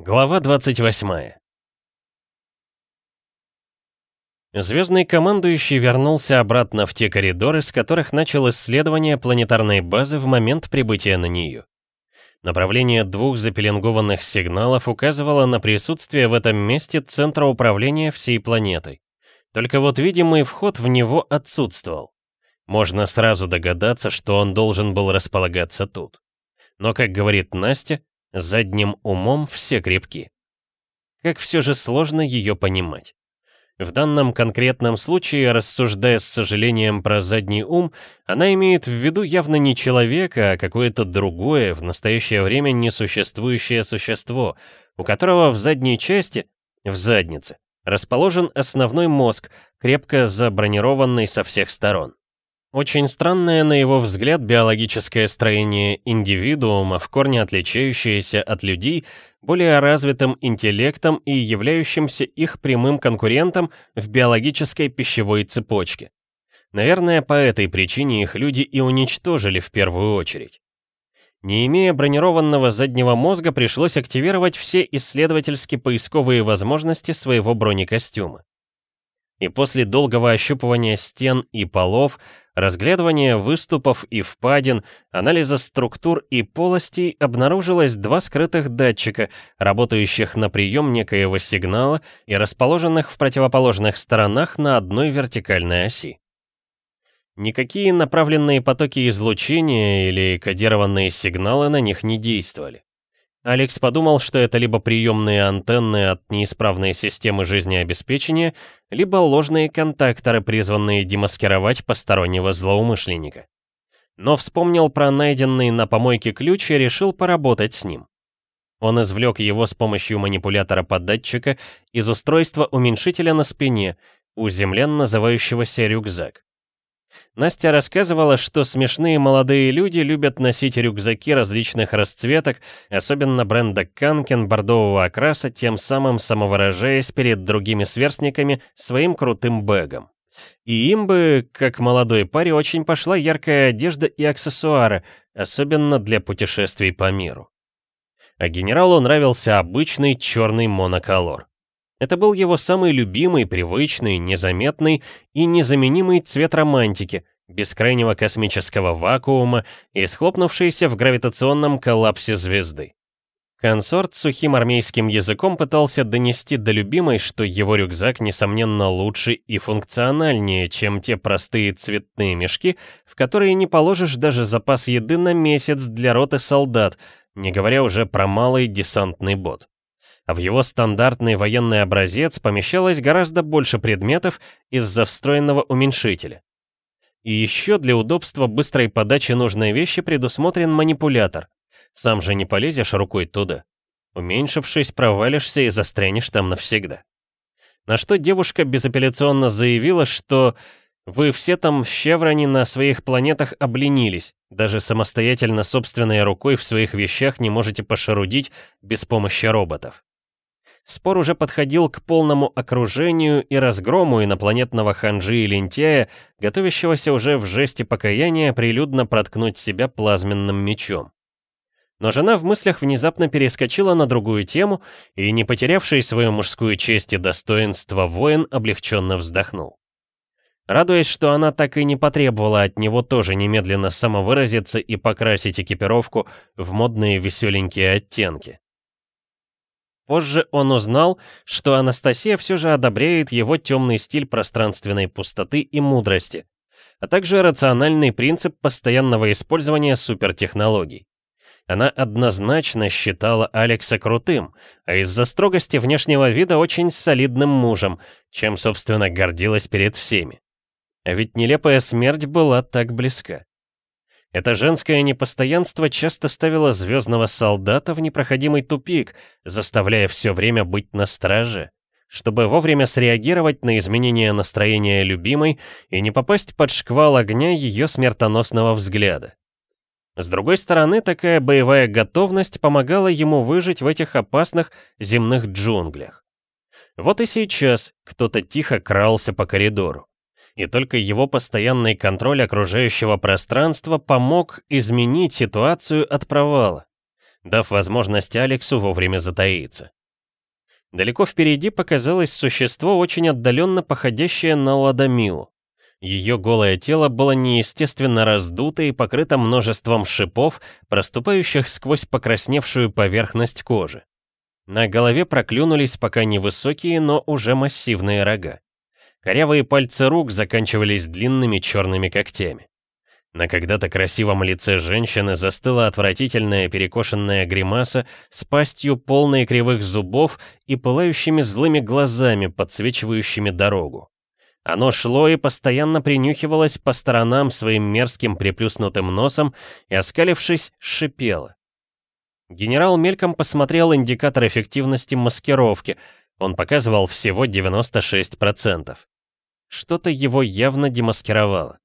Глава 28 Звездный командующий вернулся обратно в те коридоры, с которых начал исследование планетарной базы в момент прибытия на нее. Направление двух запеленгованных сигналов указывало на присутствие в этом месте центра управления всей планетой. Только вот видимый вход в него отсутствовал. Можно сразу догадаться, что он должен был располагаться тут. Но, как говорит Настя, задним умом все крепки. Как все же сложно ее понимать. В данном конкретном случае, рассуждая с сожалением про задний ум, она имеет в виду явно не человека, а какое-то другое, в настоящее время несуществующее существо, у которого в задней части, в заднице, расположен основной мозг, крепко забронированный со всех сторон. Очень странное, на его взгляд, биологическое строение индивидуума, в корне отличающееся от людей, более развитым интеллектом и являющимся их прямым конкурентом в биологической пищевой цепочке. Наверное, по этой причине их люди и уничтожили в первую очередь. Не имея бронированного заднего мозга, пришлось активировать все исследовательски-поисковые возможности своего бронекостюма. И после долгого ощупывания стен и полов, разглядывания выступов и впадин, анализа структур и полостей обнаружилось два скрытых датчика, работающих на прием некоего сигнала и расположенных в противоположных сторонах на одной вертикальной оси. Никакие направленные потоки излучения или кодированные сигналы на них не действовали. Алекс подумал, что это либо приемные антенны от неисправной системы жизнеобеспечения, либо ложные контакторы, призванные демаскировать постороннего злоумышленника. Но вспомнил про найденный на помойке ключ и решил поработать с ним. Он извлек его с помощью манипулятора-податчика из устройства уменьшителя на спине, у землян называющегося рюкзак. Настя рассказывала, что смешные молодые люди любят носить рюкзаки различных расцветок, особенно бренда Канкен бордового окраса, тем самым самовыражаясь перед другими сверстниками своим крутым бэгом. И им бы, как молодой паре, очень пошла яркая одежда и аксессуары, особенно для путешествий по миру. А генералу нравился обычный черный моноколор. Это был его самый любимый, привычный, незаметный и незаменимый цвет романтики, бескрайнего космического вакуума и схлопнувшейся в гравитационном коллапсе звезды. Консорт сухим армейским языком пытался донести до любимой, что его рюкзак, несомненно, лучше и функциональнее, чем те простые цветные мешки, в которые не положишь даже запас еды на месяц для роты солдат, не говоря уже про малый десантный бот а в его стандартный военный образец помещалось гораздо больше предметов из-за встроенного уменьшителя. И еще для удобства быстрой подачи нужной вещи предусмотрен манипулятор. Сам же не полезешь рукой туда. Уменьшившись, провалишься и застрянешь там навсегда. На что девушка безапелляционно заявила, что вы все там в Щевроне на своих планетах обленились, даже самостоятельно собственной рукой в своих вещах не можете пошарудить без помощи роботов. Спор уже подходил к полному окружению и разгрому инопланетного ханжи и лентяя, готовящегося уже в жесте покаяния прилюдно проткнуть себя плазменным мечом. Но жена в мыслях внезапно перескочила на другую тему, и, не потерявший свою мужскую честь и достоинство, воин облегченно вздохнул. Радуясь, что она так и не потребовала от него тоже немедленно самовыразиться и покрасить экипировку в модные веселенькие оттенки. Позже он узнал, что Анастасия все же одобряет его темный стиль пространственной пустоты и мудрости, а также рациональный принцип постоянного использования супертехнологий. Она однозначно считала Алекса крутым, а из-за строгости внешнего вида очень солидным мужем, чем, собственно, гордилась перед всеми. А ведь нелепая смерть была так близка. Это женское непостоянство часто ставило звездного солдата в непроходимый тупик, заставляя все время быть на страже, чтобы вовремя среагировать на изменения настроения любимой и не попасть под шквал огня ее смертоносного взгляда. С другой стороны, такая боевая готовность помогала ему выжить в этих опасных земных джунглях. Вот и сейчас кто-то тихо крался по коридору и только его постоянный контроль окружающего пространства помог изменить ситуацию от провала. дав возможность Алексу вовремя затаиться. Далеко впереди показалось существо, очень отдаленно походящее на ладомилу. Ее голое тело было неестественно раздуто и покрыто множеством шипов, проступающих сквозь покрасневшую поверхность кожи. На голове проклюнулись пока невысокие, но уже массивные рога. Корявые пальцы рук заканчивались длинными черными когтями. На когда-то красивом лице женщины застыла отвратительная перекошенная гримаса с пастью полной кривых зубов и пылающими злыми глазами, подсвечивающими дорогу. Оно шло и постоянно принюхивалось по сторонам своим мерзким приплюснутым носом и, оскалившись, шипело. Генерал мельком посмотрел индикатор эффективности маскировки. Он показывал всего 96%. Что-то его явно демаскировало.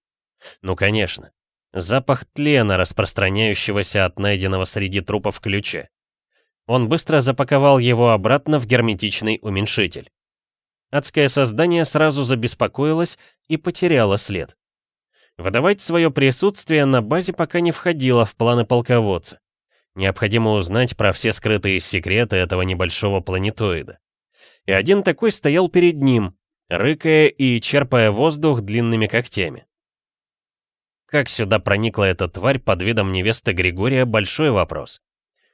Ну, конечно. Запах тлена, распространяющегося от найденного среди трупов ключа. Он быстро запаковал его обратно в герметичный уменьшитель. Адское создание сразу забеспокоилось и потеряло след. Выдавать свое присутствие на базе пока не входило в планы полководца. Необходимо узнать про все скрытые секреты этого небольшого планетоида. И один такой стоял перед ним, рыкая и черпая воздух длинными когтями. Как сюда проникла эта тварь под видом невесты Григория – большой вопрос.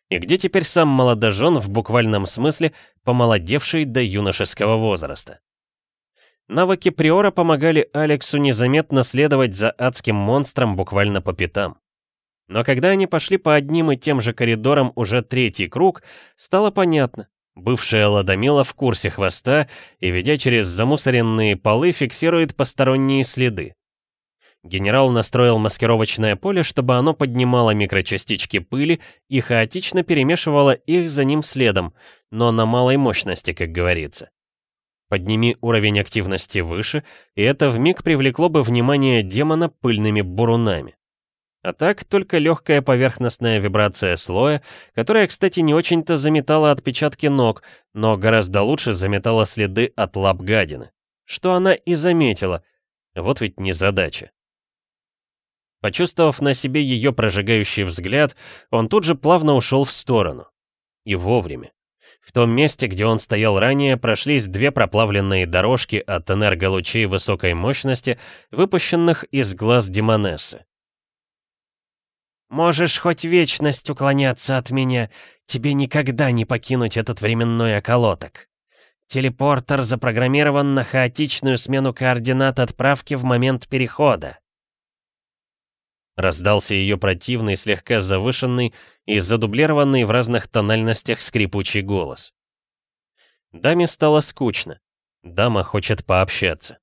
И где теперь сам молодожен в буквальном смысле, помолодевший до юношеского возраста? Навыки Приора помогали Алексу незаметно следовать за адским монстром буквально по пятам. Но когда они пошли по одним и тем же коридорам уже третий круг, стало понятно. Бывшая Ладомила в курсе хвоста и, ведя через замусоренные полы, фиксирует посторонние следы. Генерал настроил маскировочное поле, чтобы оно поднимало микрочастички пыли и хаотично перемешивало их за ним следом, но на малой мощности, как говорится. Подними уровень активности выше, и это вмиг привлекло бы внимание демона пыльными бурунами. А так, только легкая поверхностная вибрация слоя, которая, кстати, не очень-то заметала отпечатки ног, но гораздо лучше заметала следы от лап гадины. Что она и заметила. Вот ведь незадача. Почувствовав на себе ее прожигающий взгляд, он тут же плавно ушел в сторону. И вовремя. В том месте, где он стоял ранее, прошлись две проплавленные дорожки от энерголучей высокой мощности, выпущенных из глаз Демонессы. Можешь хоть вечность уклоняться от меня, тебе никогда не покинуть этот временной околоток. Телепортер запрограммирован на хаотичную смену координат отправки в момент перехода. Раздался ее противный, слегка завышенный и задублированный в разных тональностях скрипучий голос. Даме стало скучно. Дама хочет пообщаться.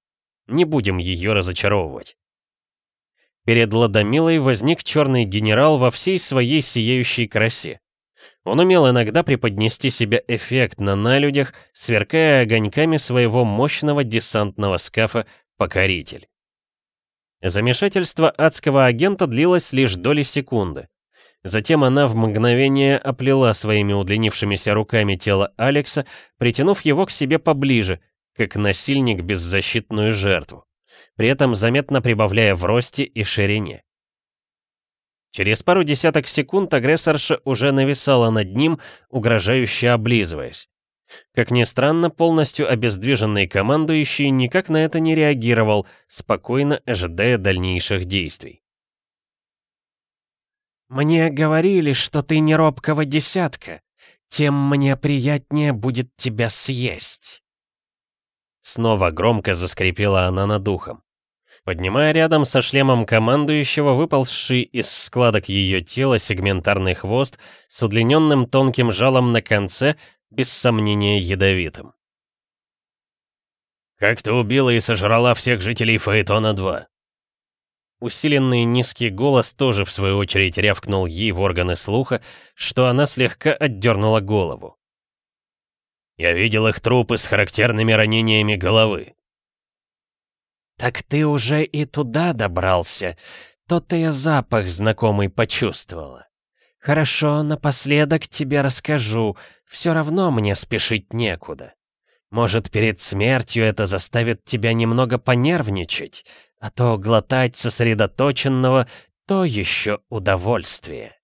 Не будем ее разочаровывать. Перед Ладомилой возник черный генерал во всей своей сияющей красе. Он умел иногда преподнести себя эффектно на людях, сверкая огоньками своего мощного десантного скафа «Покоритель». Замешательство адского агента длилось лишь доли секунды. Затем она в мгновение оплела своими удлинившимися руками тело Алекса, притянув его к себе поближе, как насильник беззащитную жертву при этом заметно прибавляя в росте и ширине. Через пару десяток секунд агрессорша уже нависала над ним, угрожающе облизываясь. Как ни странно, полностью обездвиженный командующий никак на это не реагировал, спокойно ожидая дальнейших действий. «Мне говорили, что ты не робкого десятка. Тем мне приятнее будет тебя съесть». Снова громко заскрипела она над ухом поднимая рядом со шлемом командующего выползший из складок ее тела сегментарный хвост с удлиненным тонким жалом на конце, без сомнения ядовитым. «Как ты убила и сожрала всех жителей Фаэтона-2?» Усиленный низкий голос тоже в свою очередь рявкнул ей в органы слуха, что она слегка отдернула голову. «Я видел их трупы с характерными ранениями головы. «Так ты уже и туда добрался. То-то я запах знакомый почувствовала. Хорошо, напоследок тебе расскажу. Все равно мне спешить некуда. Может, перед смертью это заставит тебя немного понервничать, а то глотать сосредоточенного — то еще удовольствие».